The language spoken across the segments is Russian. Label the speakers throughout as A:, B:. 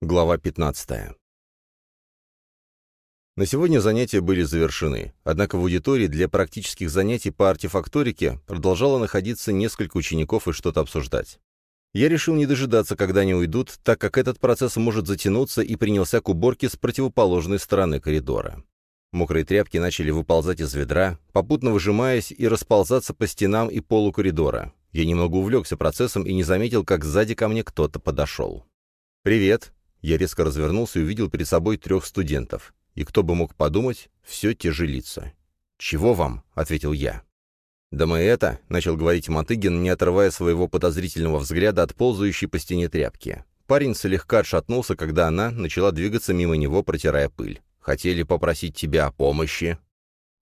A: Глава 15. На сегодня занятия были завершены, однако в аудитории для практических занятий по артефакторике продолжало находиться несколько учеников и что-то обсуждать. Я решил не дожидаться, когда они уйдут, так как этот процесс может затянуться, и принялся к уборке с противоположной стороны коридора. Мокрые тряпки начали выползать из ведра, попутно выжимаясь и расползаться по стенам и полу коридора. Я немного увлекся процессом и не заметил, как сзади ко мне кто-то подошел. «Привет!» Я резко развернулся и увидел перед собой трех студентов. И кто бы мог подумать, все те же лица. «Чего вам?» — ответил я. «Да мы это», — начал говорить Мотыгин, не отрывая своего подозрительного взгляда от ползающей по стене тряпки. Парень слегка отшатнулся, когда она начала двигаться мимо него, протирая пыль. «Хотели попросить тебя о помощи».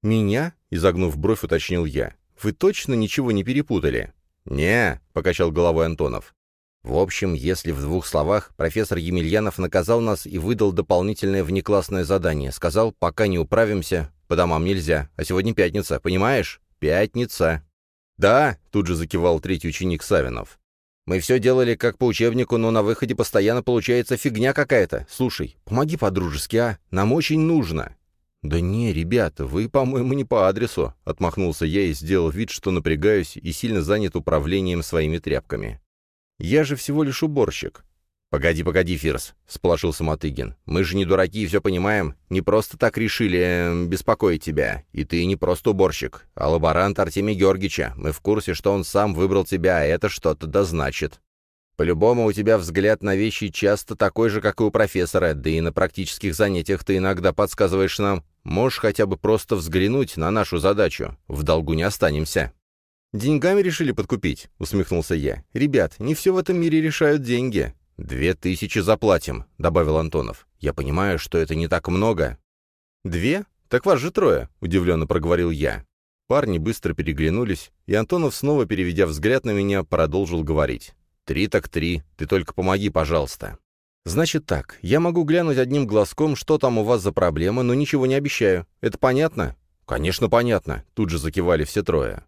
A: «Меня?» — изогнув бровь, уточнил я. «Вы точно ничего не перепутали?» «Не», — покачал головой Антонов. В общем, если в двух словах, профессор Емельянов наказал нас и выдал дополнительное внеклассное задание. Сказал, пока не управимся, по домам нельзя. А сегодня пятница, понимаешь? Пятница. Да, тут же закивал третий ученик Савинов. Мы все делали как по учебнику, но на выходе постоянно получается фигня какая-то. Слушай, помоги по-дружески, а? Нам очень нужно. «Да не, ребята, вы, по-моему, не по адресу», — отмахнулся я и сделал вид, что напрягаюсь и сильно занят управлением своими тряпками. Я же всего лишь уборщик». «Погоди, погоди, Фирс», — сполошился Мотыгин. «Мы же не дураки и все понимаем. Не просто так решили э, беспокоить тебя. И ты не просто уборщик, а лаборант Артемия Георгича. Мы в курсе, что он сам выбрал тебя, а это что-то да значит. По-любому у тебя взгляд на вещи часто такой же, как и у профессора, да и на практических занятиях ты иногда подсказываешь нам. Можешь хотя бы просто взглянуть на нашу задачу. В долгу не останемся». «Деньгами решили подкупить?» — усмехнулся я. «Ребят, не все в этом мире решают деньги». «Две тысячи заплатим», — добавил Антонов. «Я понимаю, что это не так много». «Две? Так вас же трое», — удивленно проговорил я. Парни быстро переглянулись, и Антонов, снова переведя взгляд на меня, продолжил говорить. «Три так три. Ты только помоги, пожалуйста». «Значит так, я могу глянуть одним глазком, что там у вас за проблема, но ничего не обещаю. Это понятно?» «Конечно, понятно», — тут же закивали все трое.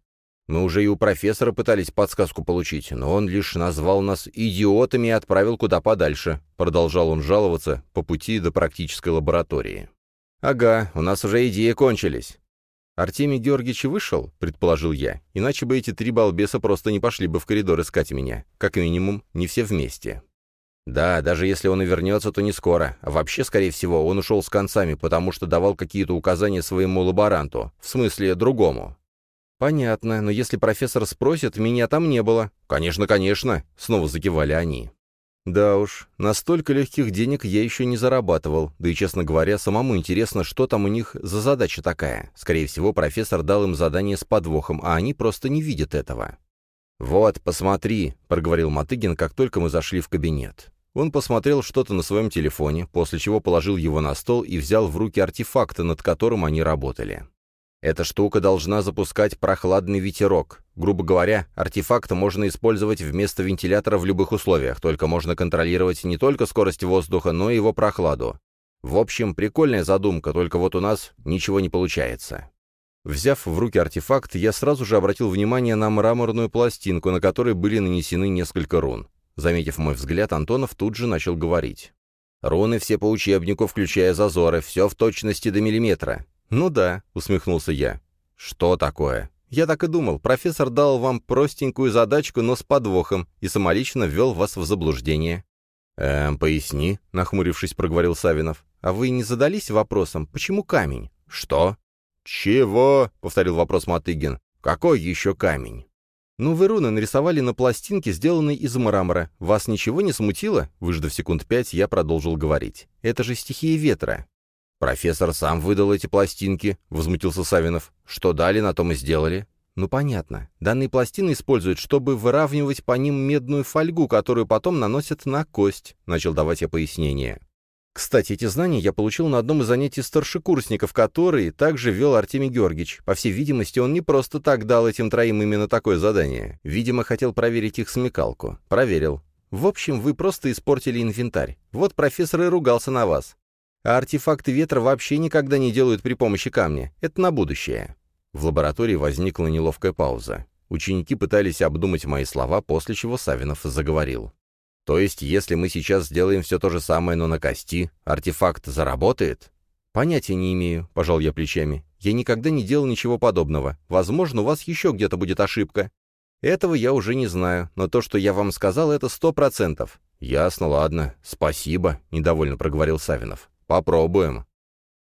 A: Мы уже и у профессора пытались подсказку получить, но он лишь назвал нас идиотами и отправил куда подальше. Продолжал он жаловаться по пути до практической лаборатории. «Ага, у нас уже идеи кончились». «Артемий Георгиевич вышел?» — предположил я. «Иначе бы эти три балбеса просто не пошли бы в коридор искать меня. Как минимум, не все вместе». «Да, даже если он и вернется, то не скоро. А вообще, скорее всего, он ушел с концами, потому что давал какие-то указания своему лаборанту. В смысле, другому. «Понятно, но если профессор спросит, меня там не было». «Конечно, конечно», — снова закивали они. Да уж, настолько легких денег я еще не зарабатывал, да и, честно говоря, самому интересно, что там у них за задача такая. Скорее всего, профессор дал им задание с подвохом, а они просто не видят этого. «Вот, посмотри», — проговорил Матыгин, как только мы зашли в кабинет. Он посмотрел что-то на своем телефоне, после чего положил его на стол и взял в руки артефакты, над которым они работали. Эта штука должна запускать прохладный ветерок. Грубо говоря, артефакт можно использовать вместо вентилятора в любых условиях, только можно контролировать не только скорость воздуха, но и его прохладу. В общем, прикольная задумка, только вот у нас ничего не получается. Взяв в руки артефакт, я сразу же обратил внимание на мраморную пластинку, на которой были нанесены несколько рун. Заметив мой взгляд, Антонов тут же начал говорить. «Руны все по учебнику, включая зазоры, все в точности до миллиметра. «Ну да», — усмехнулся я. «Что такое?» «Я так и думал. Профессор дал вам простенькую задачку, но с подвохом, и самолично ввел вас в заблуждение». «Эм, поясни», — нахмурившись, проговорил Савинов. «А вы не задались вопросом, почему камень?» «Что?» «Чего?» — повторил вопрос Матыгин. «Какой еще камень?» «Ну, вы руны нарисовали на пластинке, сделанной из мрамора. Вас ничего не смутило?» Выждав секунд пять, я продолжил говорить. «Это же стихия ветра. «Профессор сам выдал эти пластинки», — возмутился Савинов. «Что дали, на том и сделали». «Ну, понятно. Данные пластины используют, чтобы выравнивать по ним медную фольгу, которую потом наносят на кость», — начал давать я пояснение. Кстати, эти знания я получил на одном из занятий старшекурсников, которые также вел Артемий Георгиевич. По всей видимости, он не просто так дал этим троим именно такое задание. Видимо, хотел проверить их смекалку. Проверил. В общем, вы просто испортили инвентарь. Вот профессор и ругался на вас. А артефакты ветра вообще никогда не делают при помощи камня. Это на будущее. В лаборатории возникла неловкая пауза. Ученики пытались обдумать мои слова, после чего Савинов заговорил. То есть, если мы сейчас сделаем все то же самое, но на кости, артефакт заработает? Понятия не имею, пожал я плечами. Я никогда не делал ничего подобного. Возможно, у вас еще где-то будет ошибка. Этого я уже не знаю, но то, что я вам сказал, это сто процентов. Ясно, ладно. Спасибо, недовольно проговорил Савинов. Попробуем.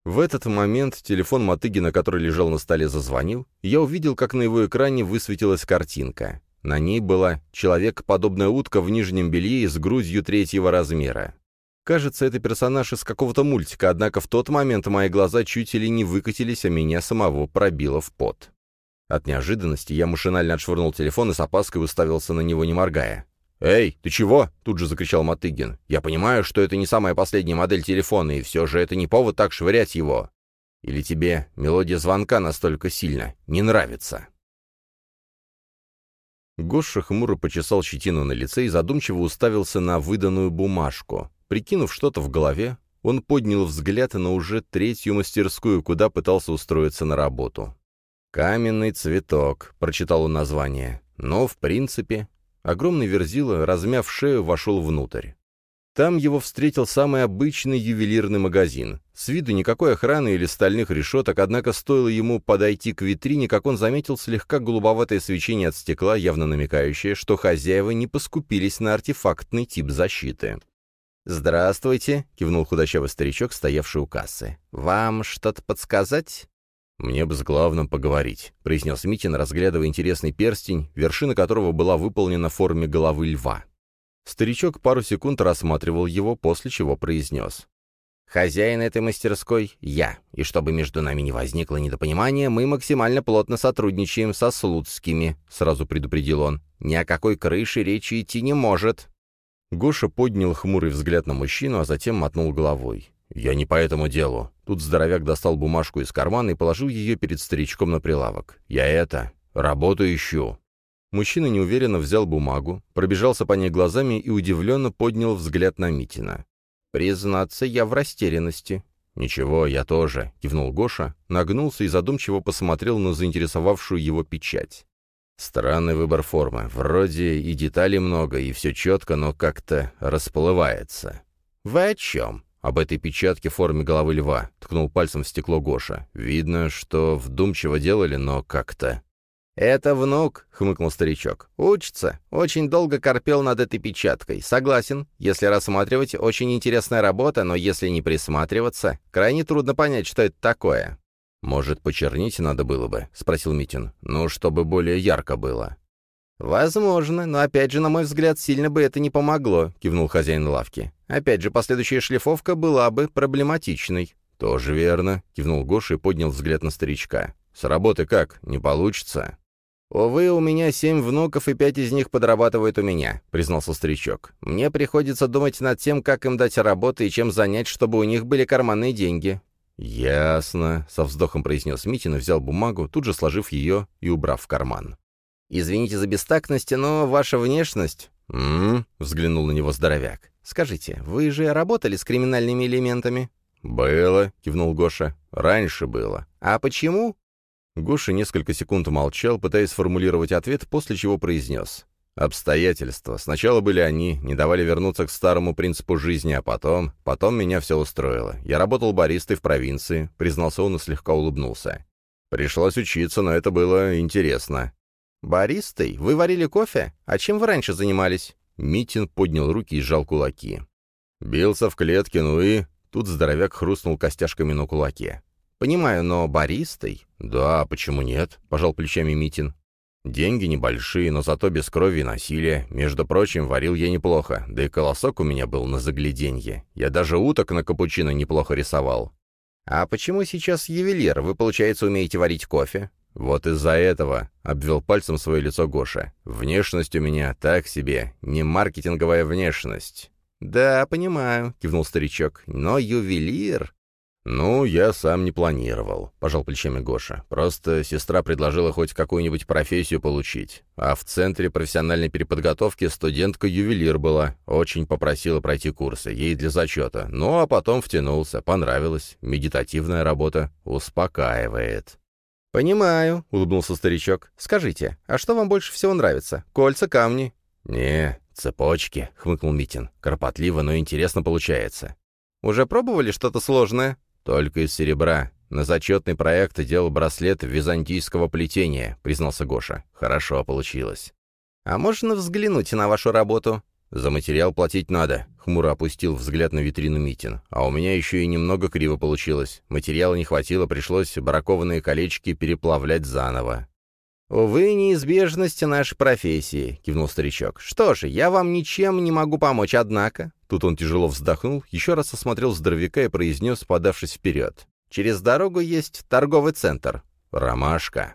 A: В этот момент телефон Мотыгина, который лежал на столе, зазвонил, я увидел, как на его экране высветилась картинка. На ней была человек-подобная утка в нижнем белье с грудью третьего размера. Кажется, это персонаж из какого-то мультика, однако в тот момент мои глаза чуть или не выкатились, а меня самого пробило в пот. От неожиданности я машинально отшвырнул телефон и с опаской уставился на него, не моргая. «Эй, ты чего?» — тут же закричал Мотыгин. «Я понимаю, что это не самая последняя модель телефона, и все же это не повод так швырять его. Или тебе мелодия звонка настолько сильно не нравится?» Гоша хмуро почесал щетину на лице и задумчиво уставился на выданную бумажку. Прикинув что-то в голове, он поднял взгляд на уже третью мастерскую, куда пытался устроиться на работу. «Каменный цветок», — прочитал он название. Но, в принципе, Огромный верзила, размяв шею, вошел внутрь. Там его встретил самый обычный ювелирный магазин. С виду никакой охраны или стальных решеток, однако стоило ему подойти к витрине, как он заметил слегка голубоватое свечение от стекла, явно намекающее, что хозяева не поскупились на артефактный тип защиты. «Здравствуйте», — кивнул худощавый старичок, стоявший у кассы. «Вам что-то подсказать?» «Мне бы с главным поговорить», — произнес Митин, разглядывая интересный перстень, вершина которого была выполнена в форме головы льва. Старичок пару секунд рассматривал его, после чего произнес. «Хозяин этой мастерской — я, и чтобы между нами не возникло недопонимания, мы максимально плотно сотрудничаем со Слуцкими», — сразу предупредил он. «Ни о какой крыше речи идти не может». Гоша поднял хмурый взгляд на мужчину, а затем мотнул головой. «Я не по этому делу». Тут здоровяк достал бумажку из кармана и положил ее перед старичком на прилавок. «Я это... работу ищу». Мужчина неуверенно взял бумагу, пробежался по ней глазами и удивленно поднял взгляд на Митина. «Признаться, я в растерянности». «Ничего, я тоже», — кивнул Гоша, нагнулся и задумчиво посмотрел на заинтересовавшую его печать. Странный выбор формы. Вроде и деталей много, и все четко, но как-то расплывается. «Вы о чем?» Об этой печатке в форме головы льва», — ткнул пальцем в стекло Гоша. «Видно, что вдумчиво делали, но как-то...» «Это внук», — хмыкнул старичок. «Учится. Очень долго корпел над этой печаткой. Согласен. Если рассматривать, очень интересная работа, но если не присматриваться, крайне трудно понять, что это такое». «Может, почернить надо было бы?» — спросил Митин. «Ну, чтобы более ярко было». «Возможно, но опять же, на мой взгляд, сильно бы это не помогло», — кивнул хозяин лавки. «Опять же, последующая шлифовка была бы проблематичной». «Тоже верно», — кивнул Гоша и поднял взгляд на старичка. «С работы как? Не получится?» «Увы, у меня семь внуков, и пять из них подрабатывают у меня», — признался старичок. «Мне приходится думать над тем, как им дать работу и чем занять, чтобы у них были карманные деньги». «Ясно», — со вздохом произнес Митин и взял бумагу, тут же сложив ее и убрав в карман. «Извините за бестактность, но ваша внешность...» «М-м-м», взглянул на него здоровяк. «Скажите, вы же работали с криминальными элементами?» «Было», — кивнул Гоша. «Раньше было». «А почему?» Гоша несколько секунд молчал, пытаясь сформулировать ответ, после чего произнес. «Обстоятельства. Сначала были они, не давали вернуться к старому принципу жизни, а потом... Потом меня все устроило. Я работал баристой в провинции», — признался он и слегка улыбнулся. «Пришлось учиться, но это было интересно. «Баристой? Вы варили кофе? А чем вы раньше занимались?» Митин поднял руки и сжал кулаки. «Бился в клетке, ну и...» Тут здоровяк хрустнул костяшками на кулаке. «Понимаю, но баристой?» «Да, почему нет?» — пожал плечами Митин. «Деньги небольшие, но зато без крови и насилия. Между прочим, варил я неплохо, да и колосок у меня был на загляденье. Я даже уток на капучино неплохо рисовал». «А почему сейчас ювелир? Вы, получается, умеете варить кофе?» «Вот из-за этого», — обвел пальцем свое лицо Гоша. «Внешность у меня так себе, не маркетинговая внешность». «Да, понимаю», — кивнул старичок. «Но ювелир...» «Ну, я сам не планировал», — пожал плечами Гоша. «Просто сестра предложила хоть какую-нибудь профессию получить. А в центре профессиональной переподготовки студентка-ювелир была. Очень попросила пройти курсы, ей для зачета. Ну, а потом втянулся, понравилось. Медитативная работа успокаивает». «Понимаю», — улыбнулся старичок. «Скажите, а что вам больше всего нравится? Кольца, камни?» «Не, «Цепочки», — хмыкнул Митин. «Кропотливо, но интересно получается».
B: «Уже пробовали что-то сложное?»
A: «Только из серебра. На зачетный проект делал браслет византийского плетения», — признался Гоша. «Хорошо получилось».
B: «А можно взглянуть на вашу работу?»
A: «За материал платить надо», — хмуро опустил взгляд на витрину Митин. «А у меня еще и немного криво получилось. Материала не хватило, пришлось бракованные колечки переплавлять заново».
B: «Увы, неизбежность нашей профессии», — кивнул старичок. «Что же, я вам ничем не могу помочь, однако...»
A: Тут он тяжело вздохнул, еще раз осмотрел здоровяка и произнес, подавшись вперед.
B: «Через дорогу есть торговый центр».
A: «Ромашка».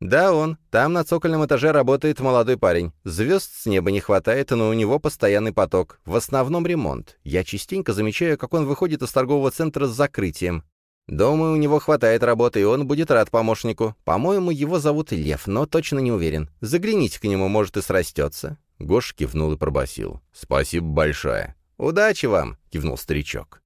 B: «Да, он. Там на цокольном этаже работает молодой парень. Звезд с неба не хватает, но у него постоянный поток. В основном ремонт. Я частенько замечаю, как он выходит из торгового центра с закрытием. Думаю, у него хватает работы, и он будет рад помощнику. По-моему, его зовут Лев, но точно не уверен. Загляните к нему, может, и срастется».
A: Гош кивнул и пробасил. «Спасибо большое».
B: «Удачи вам!»
A: — кивнул старичок.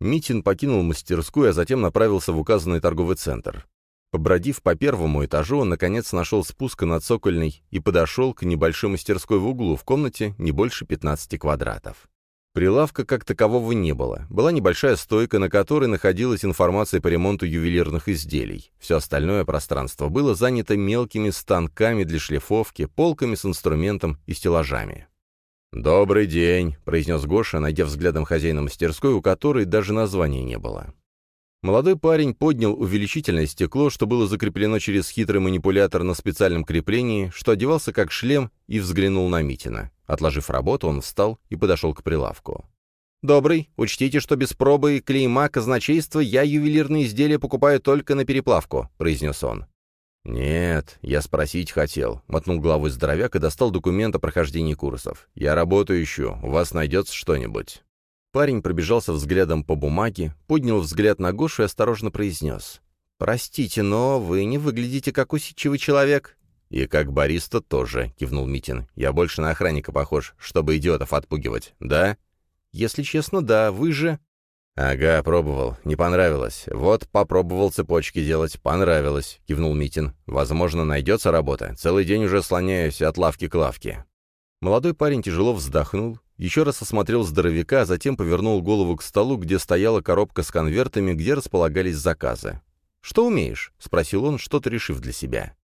A: Митин покинул мастерскую, а затем направился в указанный торговый центр. Побродив по первому этажу, он, наконец, нашел спуск на цокольный и подошел к небольшой мастерской в углу в комнате не больше 15 квадратов. Прилавка как такового не было. Была небольшая стойка, на которой находилась информация по ремонту ювелирных изделий. Все остальное пространство было занято мелкими станками для шлифовки, полками с инструментом и стеллажами. «Добрый день», — произнес Гоша, найдя взглядом хозяина мастерской, у которой даже названия не было. Молодой парень поднял увеличительное стекло, что было закреплено через хитрый манипулятор на специальном креплении, что одевался как шлем, и взглянул на Митина. Отложив работу, он встал и подошел к прилавку.
B: «Добрый, учтите, что без пробы и клейма казначейства я ювелирные изделия покупаю только на переплавку», — произнес он.
A: «Нет, я спросить хотел», — мотнул головой здоровяк и достал документ о прохождении курсов. «Я работу ищу, у вас найдется что-нибудь?» Парень пробежался взглядом по бумаге, поднял взгляд на Гошу и осторожно произнес.
B: «Простите, но вы не выглядите как усидчивый человек».
A: «И как бариста тоже», — кивнул Митин. «Я больше на охранника похож, чтобы идиотов отпугивать, да?»
B: «Если честно, да. Вы же...»
A: «Ага, пробовал. Не понравилось. Вот попробовал цепочки делать. Понравилось», — кивнул Митин. «Возможно, найдется работа. Целый день уже слоняюсь от лавки к лавке». Молодой парень тяжело вздохнул, еще раз осмотрел здоровяка, а затем повернул голову к столу, где стояла коробка с конвертами, где располагались заказы. «Что умеешь?» — спросил он, что-то решив для себя.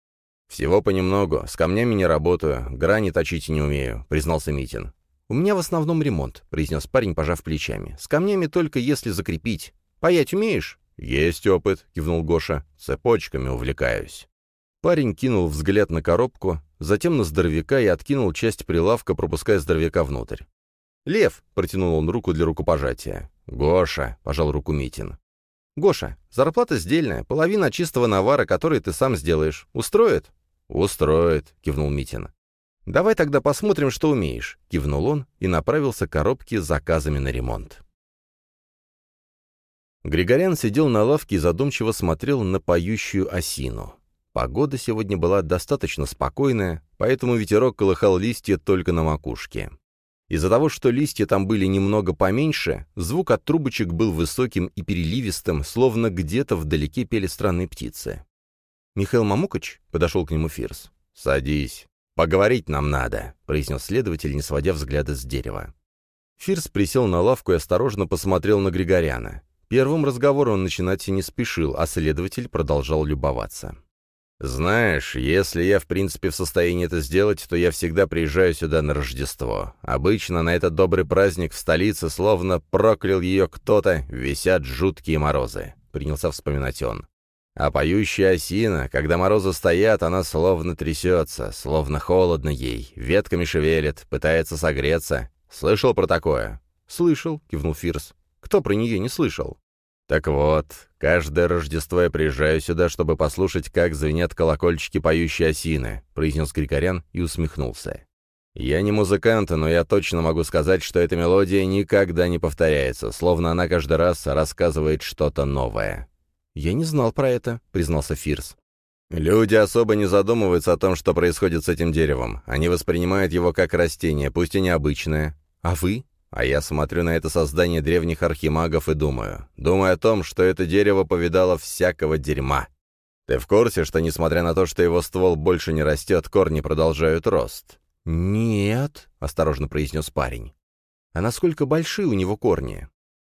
A: «Всего понемногу. С камнями не работаю. Грани точить не умею», — признался Митин.
B: «У меня в основном ремонт», — произнес парень, пожав плечами. «С камнями только если закрепить. Паять умеешь?»
A: «Есть опыт», — кивнул Гоша. «Цепочками увлекаюсь». Парень кинул взгляд на коробку, затем на здоровяка и откинул часть прилавка, пропуская здоровяка внутрь.
B: «Лев!» — протянул он руку для рукопожатия.
A: «Гоша!» — пожал руку Митин.
B: «Гоша, зарплата сдельная, половина чистого навара, который ты сам сделаешь. Устроит?»
A: «Устроит», — кивнул Митин.
B: «Давай тогда посмотрим, что умеешь», — кивнул он и направился к коробке с заказами на ремонт.
A: Григорян сидел на лавке и задумчиво смотрел на поющую осину. Погода сегодня была достаточно спокойная, поэтому ветерок колыхал листья только на макушке. Из-за того, что листья там были немного поменьше, звук от трубочек был высоким и переливистым, словно где-то вдалеке пели странные птицы.
B: «Михаил Мамукач?» — подошел к нему Фирс.
A: «Садись. Поговорить нам надо», — произнес следователь, не сводя взгляда с дерева. Фирс присел на лавку и осторожно посмотрел на Григоряна. Первым разговором начинать и не спешил, а следователь продолжал любоваться. «Знаешь, если я в принципе в состоянии это сделать, то я всегда приезжаю сюда на Рождество. Обычно на этот добрый праздник в столице, словно проклял ее кто-то, висят жуткие морозы», — принялся вспоминать он. А поющая осина, когда морозы стоят, она словно трясется, словно холодно ей, ветками шевелит, пытается согреться. Слышал про такое?
B: «Слышал», — кивнул Фирс. «Кто про нее не слышал?»
A: «Так вот, каждое Рождество я приезжаю сюда, чтобы послушать, как звенят колокольчики поющей осины», — произнес Григорян и усмехнулся. «Я не музыкант, но я точно могу сказать, что эта мелодия никогда не повторяется, словно она каждый раз рассказывает что-то новое».
B: «Я не знал про это», — признался Фирс.
A: Люди особо не задумываются о том, что происходит с этим деревом. Они воспринимают его как растение, пусть и необычное.
B: А вы?
A: А я смотрю на это создание древних архимагов и думаю. Думаю о том, что это дерево повидало всякого дерьма. Ты в курсе, что, несмотря на то, что его ствол больше не растет, корни продолжают рост?
B: «Нет», — осторожно произнес парень. «А насколько большие у него корни?»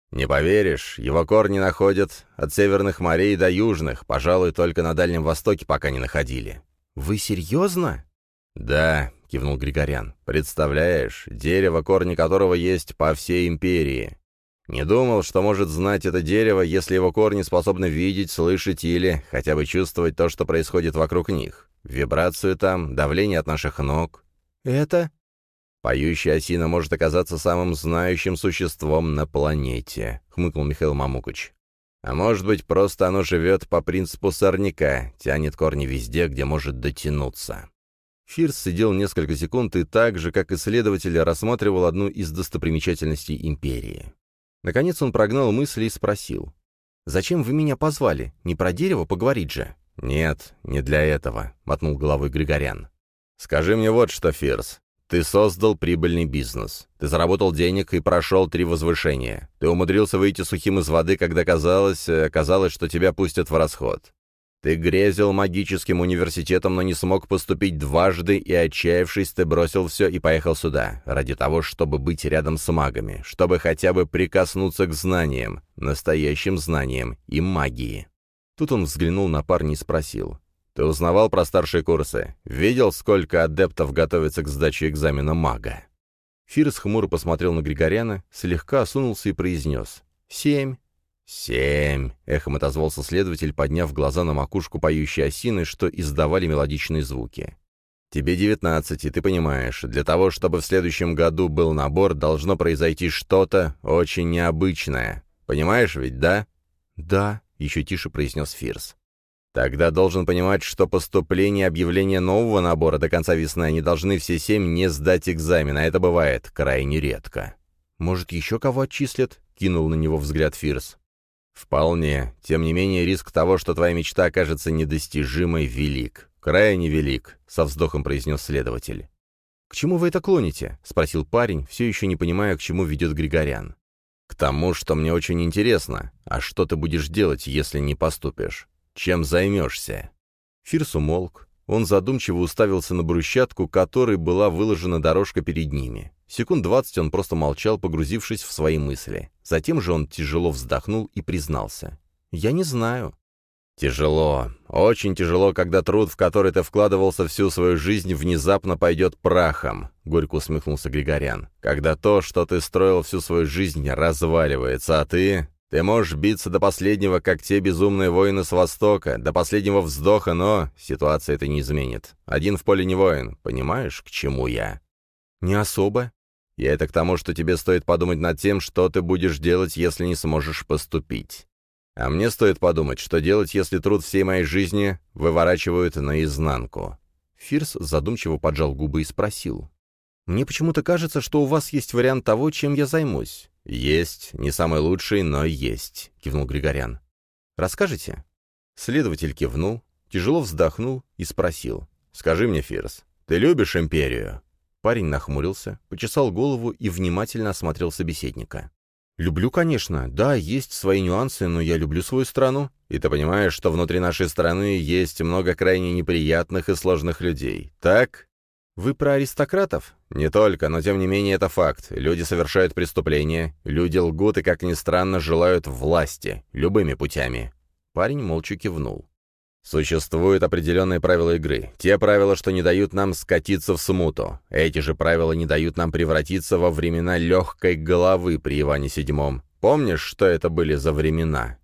A: «Не поверишь, его корни находят от северных морей до южных, пожалуй, только на Дальнем Востоке пока не находили».
B: «Вы серьезно?»
A: «Да», — кивнул Григорян. «Представляешь, дерево, корни которого есть по всей империи. Не думал, что может знать это дерево, если его корни способны видеть, слышать или хотя бы чувствовать то, что происходит вокруг них. Вибрацию там, давление от наших ног.
B: Это?
A: Поющая осина может оказаться самым знающим существом на планете, хмыкнул Михаил Мамукуч. А может быть, просто оно живет по принципу сорняка, тянет корни везде, где может дотянуться. Фирс сидел несколько секунд и так же, как исследователь, рассматривал одну из достопримечательностей империи. Наконец он прогнал мысли и спросил.
B: «Зачем вы меня позвали? Не про дерево поговорить же?»
A: «Нет, не для этого», — мотнул головой Григорян. «Скажи мне вот что, Фирс. Ты создал прибыльный бизнес. Ты заработал денег и прошел три возвышения. Ты умудрился выйти сухим из воды, когда казалось, э, казалось, что тебя пустят в расход. Ты грезил магическим университетом, но не смог поступить дважды, и, отчаявшись, ты бросил все и поехал сюда, ради того, чтобы быть рядом с магами, чтобы хотя бы прикоснуться к знаниям, настоящим знаниям и магии. Тут он взглянул на парня и спросил. «Ты узнавал про старшие курсы? Видел, сколько адептов готовится к сдаче экзамена мага?» Фирс хмуро посмотрел на Григоряна, слегка осунулся и произнес. «Семь». «Семь!» — эхом отозвался следователь, подняв глаза на макушку поющей осины, что издавали мелодичные звуки. «Тебе девятнадцать, и ты понимаешь, для того, чтобы в следующем году был набор, должно произойти что-то очень необычное. Понимаешь ведь, да?»
B: «Да», — еще тише произнес Фирс.
A: «Тогда должен понимать, что поступление и объявление нового набора до конца весны они должны все семь не сдать экзамен, а это бывает крайне редко».
B: «Может, еще кого отчислят?» — кинул на него взгляд Фирс.
A: «Вполне. Тем не менее, риск того, что твоя мечта окажется недостижимой, велик. Крайне велик», — со вздохом произнес следователь.
B: «К чему вы это клоните?» — спросил парень, все еще не понимая, к чему ведет Григорян.
A: «К тому, что мне очень интересно. А что ты будешь делать, если не поступишь? Чем займешься?»
B: Фирс умолк. Он задумчиво уставился на брусчатку, которой была выложена дорожка перед ними. Секунд двадцать он просто молчал, погрузившись в свои мысли. Затем же он тяжело вздохнул и признался. «Я не знаю».
A: «Тяжело, очень тяжело, когда труд, в который ты вкладывался всю свою жизнь, внезапно пойдет прахом», — горько усмехнулся Григорян. «Когда то, что ты строил всю свою жизнь, разваливается, а ты... Ты можешь биться до последнего, как те безумные воины с Востока, до последнего вздоха, но ситуация это не изменит. Один в поле не воин. Понимаешь, к чему я?»
B: «Не особо»,
A: и это к тому, что тебе стоит подумать над тем, что ты будешь делать, если не сможешь поступить. А мне стоит подумать, что делать, если труд всей моей жизни выворачивают наизнанку».
B: Фирс задумчиво поджал губы и спросил. «Мне почему-то кажется, что у вас есть вариант того, чем я займусь».
A: «Есть. Не самый лучший, но есть», — кивнул Григорян.
B: «Расскажете?»
A: Следователь кивнул, тяжело вздохнул и спросил. «Скажи мне, Фирс, ты любишь империю?»
B: Парень нахмурился, почесал голову и внимательно осмотрел собеседника. «Люблю, конечно. Да, есть свои нюансы, но я люблю свою страну.
A: И ты понимаешь, что внутри нашей страны есть много крайне неприятных и сложных людей, так?»
B: «Вы про аристократов?»
A: «Не только, но тем не менее это факт. Люди совершают преступления, люди лгут и, как ни странно, желают власти, любыми путями».
B: Парень молча кивнул.
A: Существуют определенные правила игры. Те правила, что не дают нам скатиться в смуту. Эти же правила не дают нам превратиться во времена легкой головы при Иване VII. Помнишь, что это были за времена?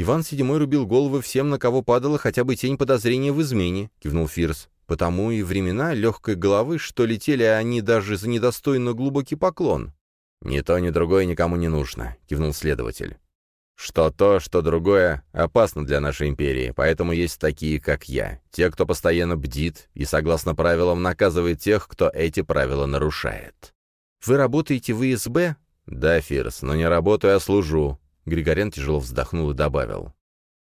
B: «Иван VII рубил головы всем, на кого падала хотя бы тень подозрения в измене», — кивнул Фирс. «Потому и времена легкой головы, что летели они даже за недостойно глубокий поклон».
A: «Ни то, ни другое никому не нужно», — кивнул следователь. Что то, что другое опасно для нашей империи, поэтому есть такие, как я, те, кто постоянно бдит и, согласно правилам, наказывает тех, кто эти правила нарушает.
B: «Вы работаете в ИСБ?»
A: «Да, Фирс, но не работаю, а служу», — Григорян тяжело вздохнул и добавил.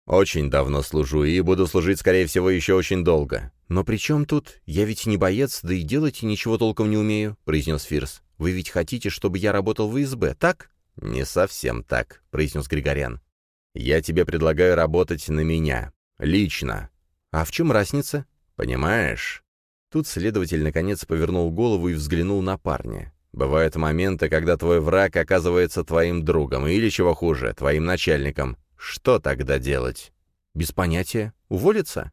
A: «Очень давно служу и буду служить, скорее всего, еще очень долго».
B: «Но при чем тут? Я ведь не боец, да и делать ничего толком не умею», — произнес Фирс. «Вы ведь хотите, чтобы я работал в ИСБ, так?»
A: «Не совсем так», — произнес Григорян. «Я тебе предлагаю работать на меня. Лично».
B: «А в чем разница?»
A: «Понимаешь?» Тут следователь наконец повернул голову и взглянул на парня. Бывают моменты, когда твой враг оказывается твоим другом, или, чего хуже, твоим начальником. Что тогда делать? Без понятия. Уволиться?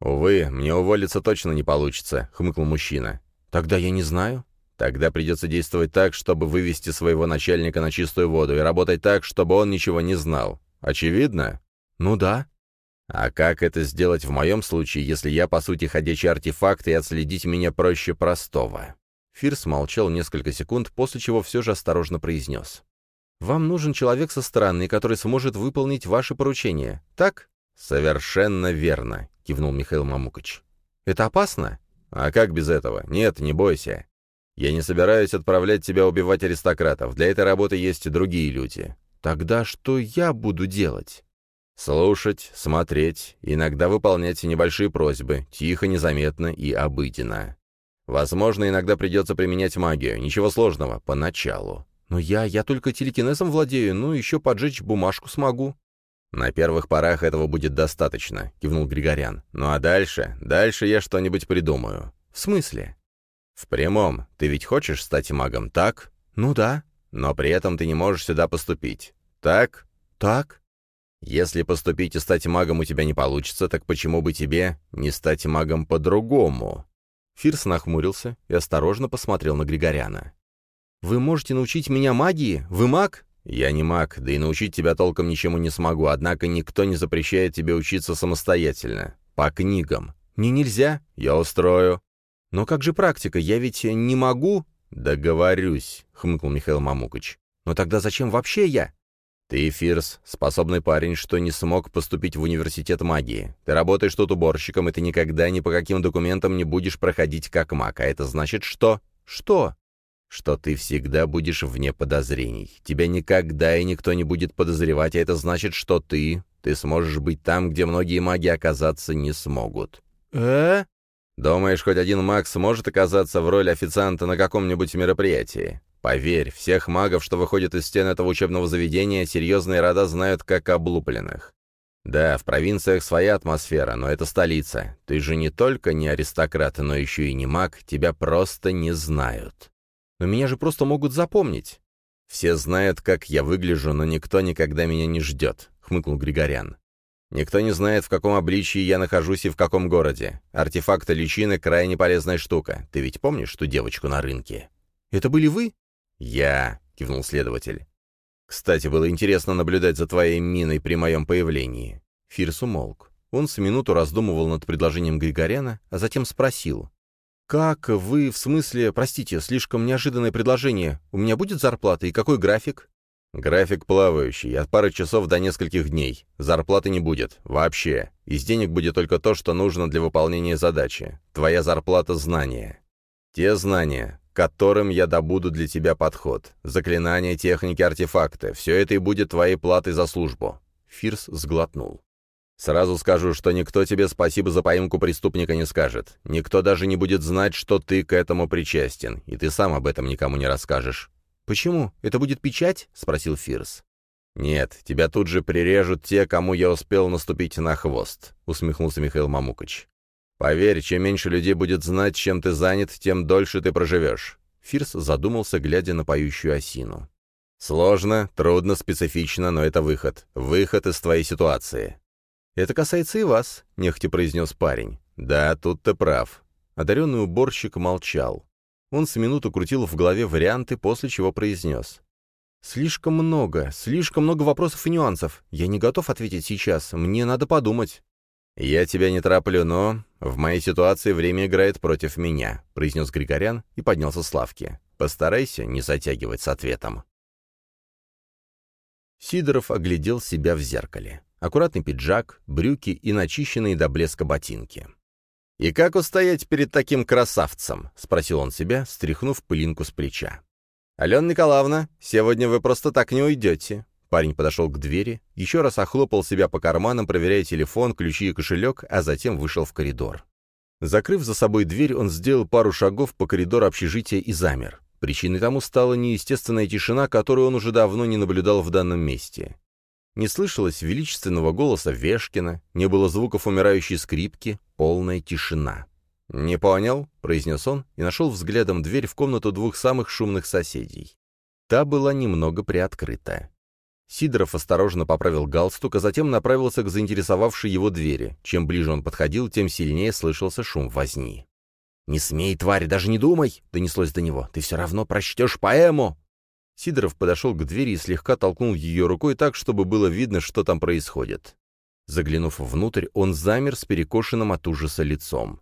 A: «Увы, мне уволиться точно не получится», — хмыкнул мужчина. «Тогда я не знаю». «Тогда придется действовать так, чтобы вывести своего начальника на чистую воду и работать так, чтобы он ничего не знал. Очевидно?» «Ну да». «А как это сделать в моем случае, если я, по сути, ходячий артефакт, и отследить меня проще простого?» Фирс молчал несколько секунд, после чего все же осторожно произнес. «Вам нужен человек со стороны, который сможет выполнить ваши поручения, так?» «Совершенно верно», — кивнул Михаил Мамукач. «Это опасно?» «А как без этого? Нет, не бойся. Я не собираюсь отправлять тебя убивать аристократов. Для этой работы есть другие люди. Тогда что я буду делать?» «Слушать, смотреть, иногда выполнять небольшие просьбы, тихо, незаметно и обыденно. Возможно, иногда придется применять магию, ничего сложного, поначалу. Но я, я только телекинезом владею, ну еще поджечь бумажку смогу». «На первых порах этого будет достаточно», — кивнул Григорян. «Ну а дальше? Дальше я что-нибудь придумаю». «В смысле?» «В прямом. Ты ведь хочешь стать магом, так?» «Ну да». «Но при этом ты не можешь сюда поступить. Так?»
B: «Так».
A: «Если поступить и стать магом у тебя не получится, так почему бы тебе не стать магом по-другому?»
B: Фирс нахмурился и осторожно посмотрел на Григоряна. «Вы можете научить меня магии? Вы маг?»
A: «Я не маг, да и научить тебя толком ничему не смогу, однако никто не запрещает тебе учиться самостоятельно. По книгам.
B: Мне нельзя.
A: Я устрою».
B: «Но как же практика? Я ведь не могу...»
A: «Договорюсь», — хмыкнул Михаил Мамукач.
B: «Но тогда зачем вообще я?»
A: «Ты, Фирс, способный парень, что не смог поступить в университет магии. Ты работаешь тут уборщиком, и ты никогда ни по каким документам не будешь проходить как маг. А это значит что?
B: Что?
A: Что ты всегда будешь вне подозрений. Тебя никогда и никто не будет подозревать, а это значит, что ты... Ты сможешь быть там, где многие маги оказаться не смогут.
B: э
A: Думаешь, хоть один маг сможет оказаться в роли официанта на каком-нибудь мероприятии? Поверь, всех магов, что выходят из стен этого учебного заведения, серьезные рода знают как облупленных. Да, в провинциях своя атмосфера, но это столица. Ты же не только не аристократ, но еще и не маг, тебя просто не знают.
B: Но меня же просто могут запомнить.
A: Все знают, как я выгляжу, но никто никогда меня не ждет, — хмыкнул Григорян. Никто не знает, в каком обличии я нахожусь и в каком городе. Артефакты личины — крайне полезная штука. Ты ведь помнишь ту девочку на рынке?
B: Это были вы?
A: «Я», — кивнул следователь. «Кстати, было интересно наблюдать за твоей миной при моем появлении».
B: Фирс умолк. Он с минуту раздумывал над предложением Григоряна, а затем спросил. «Как вы, в смысле, простите, слишком неожиданное предложение, у меня будет зарплата и какой график?»
A: «График плавающий, от пары часов до нескольких дней. Зарплаты не будет. Вообще. Из денег будет только то, что нужно для выполнения задачи. Твоя зарплата — знания. Те знания, которым я добуду для тебя подход. Заклинания, техники, артефакты. Все это и будет твоей платой за службу».
B: Фирс сглотнул.
A: «Сразу скажу, что никто тебе спасибо за поимку преступника не скажет. Никто даже не будет знать, что ты к этому причастен, и ты сам об этом никому не расскажешь».
B: «Почему? Это будет печать?» — спросил Фирс.
A: «Нет, тебя тут же прирежут те, кому я успел наступить на хвост», — усмехнулся Михаил Мамукач. Поверь, чем меньше людей будет знать, чем ты занят, тем дольше ты проживешь».
B: Фирс задумался, глядя на поющую осину.
A: «Сложно, трудно, специфично, но это выход. Выход из твоей ситуации».
B: «Это касается и вас», — нехотя произнес парень.
A: «Да, тут ты прав».
B: Одаренный уборщик молчал. Он с минуту крутил в голове варианты, после чего произнес. «Слишком много, слишком много вопросов и нюансов. Я не готов ответить сейчас. Мне надо подумать».
A: «Я тебя не тороплю, но в моей ситуации время играет против меня», — произнес Григорян и поднялся с лавки. «Постарайся не затягивать с ответом».
B: Сидоров оглядел себя в зеркале. Аккуратный пиджак, брюки и начищенные до блеска ботинки.
A: «И как устоять перед таким красавцем?» — спросил он себя, стряхнув пылинку с плеча. «Алена Николаевна, сегодня вы просто так не уйдете. Парень подошел к двери, еще раз охлопал себя по карманам, проверяя телефон, ключи и кошелек, а затем вышел в коридор. Закрыв за собой дверь, он сделал пару шагов по коридору общежития и замер. Причиной тому стала неестественная тишина, которую он уже давно не наблюдал в данном месте. Не слышалось величественного голоса Вешкина, не было звуков умирающей скрипки, полная тишина. «Не понял», — произнес он и нашел взглядом дверь в комнату двух самых шумных соседей. Та была немного приоткрыта. Сидоров осторожно поправил галстук, а затем направился к заинтересовавшей его двери. Чем ближе он подходил, тем сильнее слышался шум возни. «Не смей, тварь, даже не думай!» — донеслось до него. «Ты все равно прочтешь поэму!» Сидоров подошел к двери и слегка толкнул ее рукой так, чтобы было видно, что там происходит. Заглянув внутрь, он замер с перекошенным от ужаса лицом.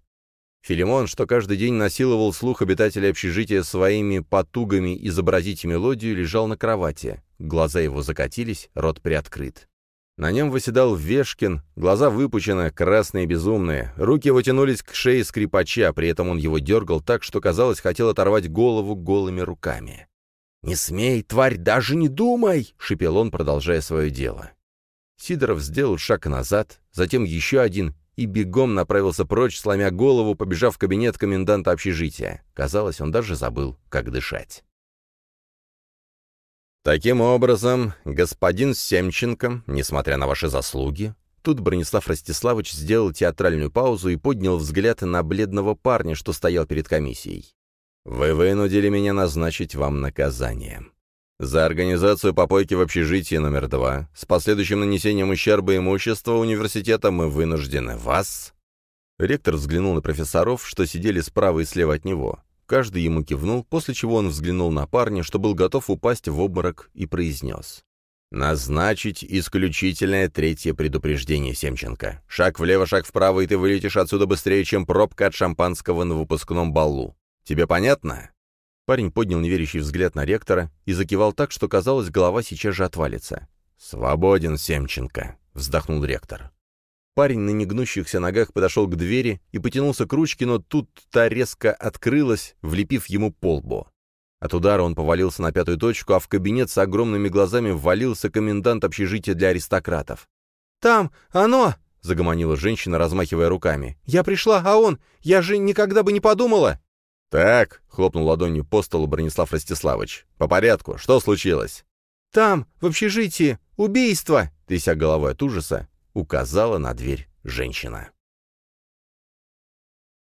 A: Филимон, что каждый день насиловал слух обитателей общежития своими потугами изобразить мелодию, лежал на кровати. Глаза его закатились, рот приоткрыт. На нем выседал Вешкин, глаза выпучены, красные безумные, руки вытянулись к шее скрипача, при этом он его дергал так, что, казалось, хотел оторвать голову голыми руками. «Не смей, тварь, даже не думай!» — шипел он, продолжая свое дело. Сидоров сделал шаг назад, затем еще один и бегом направился прочь, сломя голову, побежав в кабинет коменданта общежития. Казалось, он даже забыл, как дышать. Таким образом, господин Семченко, несмотря на ваши заслуги, тут Бронислав Ростиславович сделал театральную паузу и поднял взгляд на бледного парня, что стоял перед комиссией. Вы вынудили меня назначить вам наказание. За организацию попойки в общежитии номер два с последующим нанесением ущерба имущества университета мы вынуждены вас...» Ректор взглянул на профессоров, что сидели справа и слева от него. Каждый ему кивнул, после чего он взглянул на парня, что был готов упасть в обморок, и произнес. «Назначить исключительное третье предупреждение, Семченко. Шаг влево, шаг вправо, и ты вылетишь отсюда быстрее, чем пробка от шампанского на выпускном балу. Тебе понятно?» Парень поднял неверящий взгляд на ректора и закивал так, что казалось, голова сейчас же отвалится. «Свободен, Семченко», — вздохнул ректор. Парень на негнущихся ногах подошел к двери и потянулся к ручке, но тут та резко открылась, влепив ему полбу. От удара он повалился на пятую точку, а в кабинет с огромными глазами ввалился комендант общежития для аристократов.
C: «Там! Оно!» — загомонила женщина, размахивая руками. «Я пришла, а он! Я же никогда бы не подумала!»
A: «Так», — хлопнул ладонью по столу Бронислав Ростиславович, — «по порядку, что случилось?»
C: «Там, в общежитии, убийство!»
A: — тряся головой от ужаса, указала на дверь женщина.